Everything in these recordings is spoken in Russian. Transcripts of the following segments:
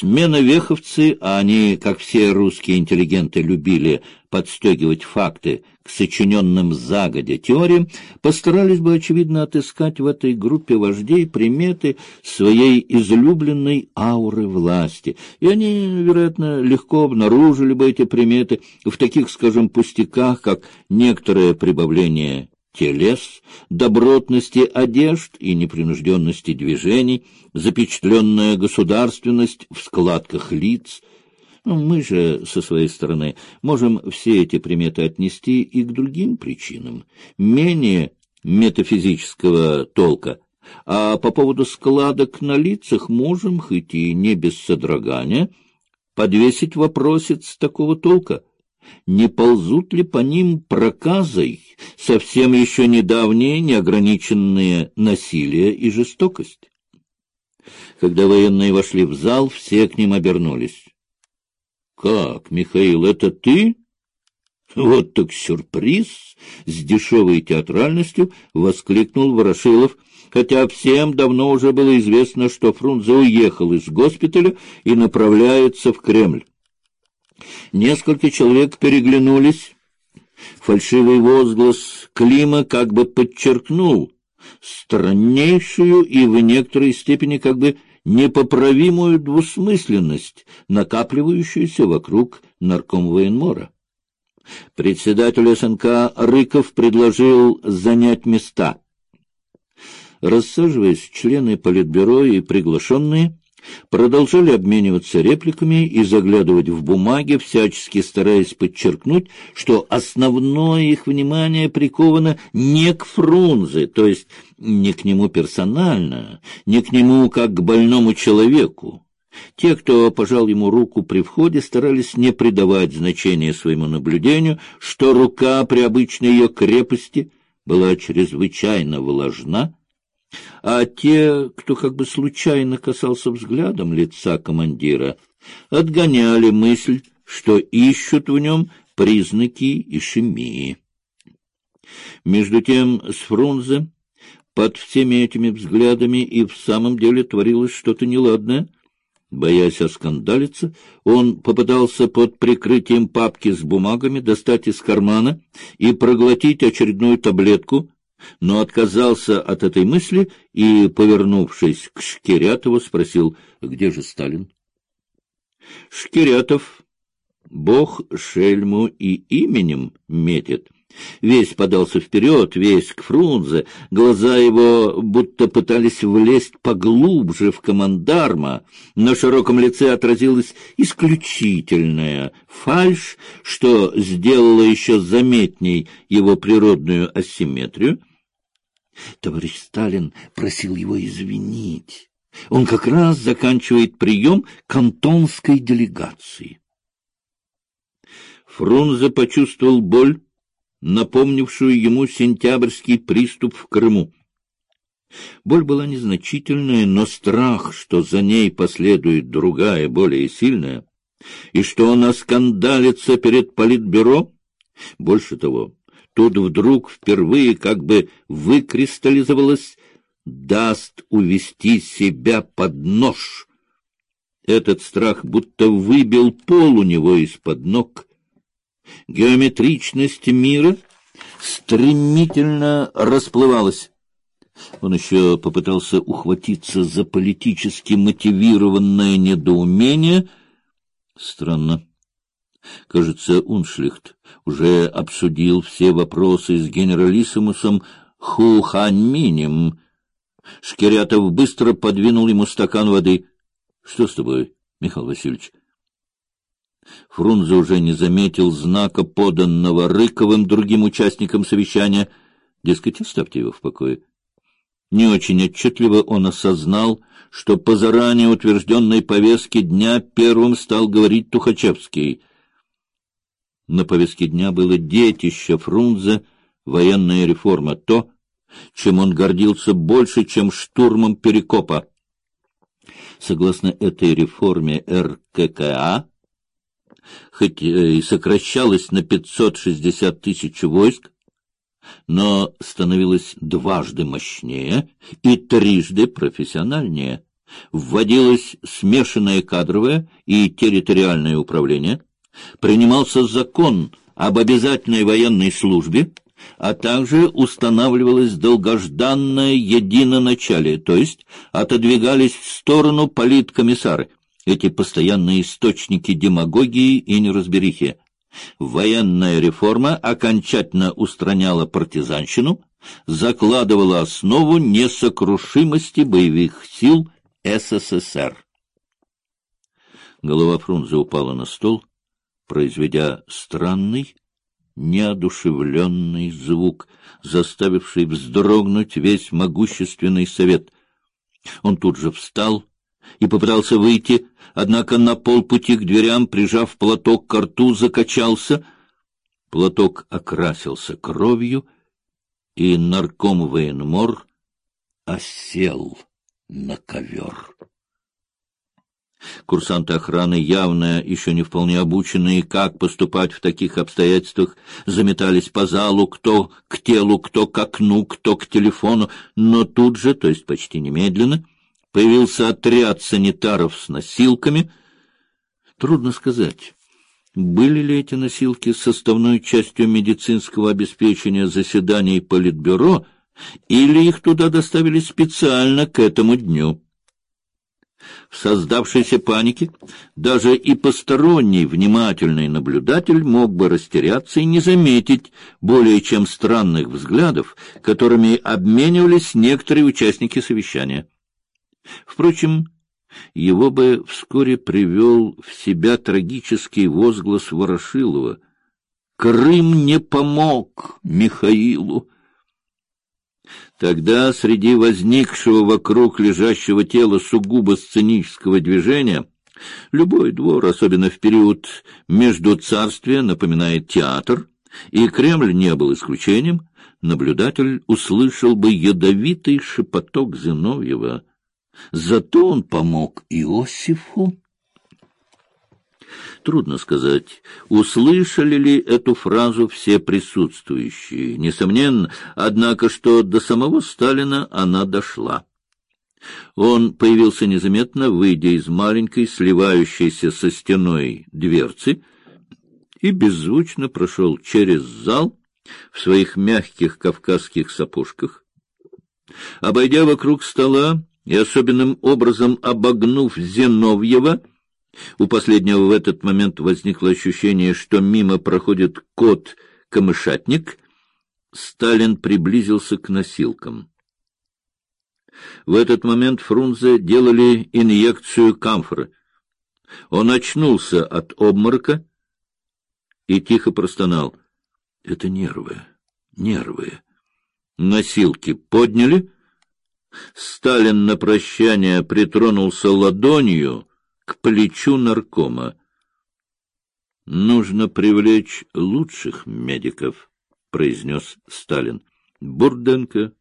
Сменовеховцы, а они, как все русские интеллигенты, любили подстегивать факты к сочиненным загодя теориям, постарались бы, очевидно, отыскать в этой группе вождей приметы своей излюбленной ауры власти. И они, вероятно, легко обнаружили бы эти приметы в таких, скажем, пустяках, как некоторое прибавление телес, добротности одежд и непринужденности движений, запечатленная государственность в складках лиц. Ну, мы же, со своей стороны, можем все эти приметы отнести и к другим причинам, менее метафизического толка. А по поводу складок на лицах можем, хоть и не без содрогания, подвесить вопросец такого толка — не ползут ли по ним проказой совсем еще недавние неограниченные насилие и жестокость? Когда военные вошли в зал, все к ним обернулись. — Как, Михаил, это ты? — Вот так сюрприз! — с дешевой театральностью воскликнул Ворошилов — хотя всем давно уже было известно, что Фрунзе уехал из госпиталя и направляется в Кремль. Несколько человек переглянулись. Фальшивый возглас Клима как бы подчеркнул страннейшую и в некоторой степени как бы непоправимую двусмысленность, накапливающуюся вокруг наркомвоенмора. Председатель СНК Рыков предложил занять места. Рассаживаясь, члены Политбюро и приглашенные продолжали обмениваться репликами и заглядывать в бумаги, всячески стараясь подчеркнуть, что основное их внимание приковано не к Фрунзе, то есть не к нему персонально, не к нему как к больному человеку. Те, кто пожал ему руку при входе, старались не придавать значения своему наблюдению, что рука при обычной ее крепости была чрезвычайно влажна, а те, кто как бы случайно касался взглядом лица командира, отгоняли мысль, что ищут в нем признаки ишемии. Между тем с Фрунзе под всеми этими взглядами и в самом деле творилось что-то неладное. Боясь оскандалиться, он попытался под прикрытием папки с бумагами достать из кармана и проглотить очередную таблетку, но отказался от этой мысли и, повернувшись к Шкирятову, спросил, где же Сталин? Шкирятов, бог шельму и именем метит. Весь подался вперед, весь к Фрунзе, глаза его будто пытались влезть поглубже в командарма, на широком лице отразилась исключительная фальшь, что сделало еще заметней его природную асимметрию, Товарищ Сталин просил его извинить. Он как раз заканчивает прием кантонской делегации. Фрунзе почувствовал боль, напомнившую ему сентябрьский приступ в Крыму. Боль была незначительная, но страх, что за ней последует другая, более сильная, и что он оскандалится перед политбюро, больше того, тут вдруг впервые как бы выкристаллизовалось «даст увести себя под нож». Этот страх будто выбил пол у него из-под ног. Геометричность мира стремительно расплывалась. Он еще попытался ухватиться за политически мотивированное недоумение. Странно. Кажется, Уншлихт уже обсудил все вопросы с генералиссимусом Хуханьминем. Шкирятов быстро подвинул ему стакан воды. — Что с тобой, Михаил Васильевич? Фрунзе уже не заметил знака, поданного Рыковым другим участникам совещания. Дескать, оставьте его в покое. Не очень отчетливо он осознал, что по заранее утвержденной повестке дня первым стал говорить Тухачевский — на повестке дня было детище Фрунзе, военная реформа, то, чем он гордился больше, чем штурмом Перекопа. Согласно этой реформе РККА, хоть и сокращалось на 560 тысяч войск, но становилось дважды мощнее и трижды профессиональнее. вводилось смешанное кадровое и территориальное управление, принимался закон об обязательной военной службе, а также устанавливалось долгожданное единоначалие, то есть отодвигались в сторону политкомиссары, эти постоянные источники демагогии и неразберихи. Военная реформа окончательно устраняла партизанщину, закладывала основу несокрушимости боевых сил СССР. Голова Фрунзе упала на стол, произведя странный, неодушевленный звук, заставивший вздрогнуть весь могущественный совет. Он тут же встал и попытался выйти, однако на полпути к дверям, прижав платок к рту, закачался. Платок окрасился кровью, и нарком военмор осел на ковер. Курсанты охраны, явно еще не вполне обученные, как поступать в таких обстоятельствах, заметались по залу, кто к телу, кто к окну, кто к телефону, но тут же, то есть почти немедленно, появился отряд санитаров с носилками. Трудно сказать, были ли эти носилки составной частью медицинского обеспечения заседаний Политбюро, или их туда доставили специально к этому дню. В создавшейся панике даже и посторонний внимательный наблюдатель мог бы растеряться и не заметить более чем странных взглядов, которыми обменивались некоторые участники совещания. Впрочем, его бы вскоре привел в себя трагический возглас Ворошилова. «Крым не помог Михаилу!» Тогда среди возникшего вокруг лежащего тела сугубо сценического движения любой двор, особенно в период между царствия, напоминает театр, и Кремль не был исключением, наблюдатель услышал бы ядовитый шепоток Зиновьева — Зато он помог Иосифу. Трудно сказать, услышали ли эту фразу все присутствующие. Несомненно, однако, что до самого Сталина она дошла. Он появился незаметно, выйдя из маленькой, сливающейся со стеной дверцы, и беззвучно прошел через зал в своих мягких кавказских сапожках. Обойдя вокруг стола, и особенным образом обогнув Зиновьева, у последнего в этот момент возникло ощущение, что мимо проходит кот-камышатник, Сталин приблизился к носилкам. В этот момент Фрунзе делали инъекцию камфоры. Он очнулся от обморока и тихо простонал. — Это нервы, нервы. Носилки подняли — Сталин на прощание притронулся ладонью к плечу наркома. «Нужно привлечь лучших медиков», — произнес Сталин. «Бурденко,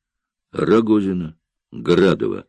Рогозина, Градова».